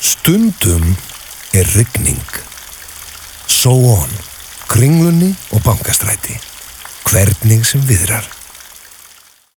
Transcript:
Stundum er ryggning. So on, kringlunni og bankastræti. Hvernig sem viðrar.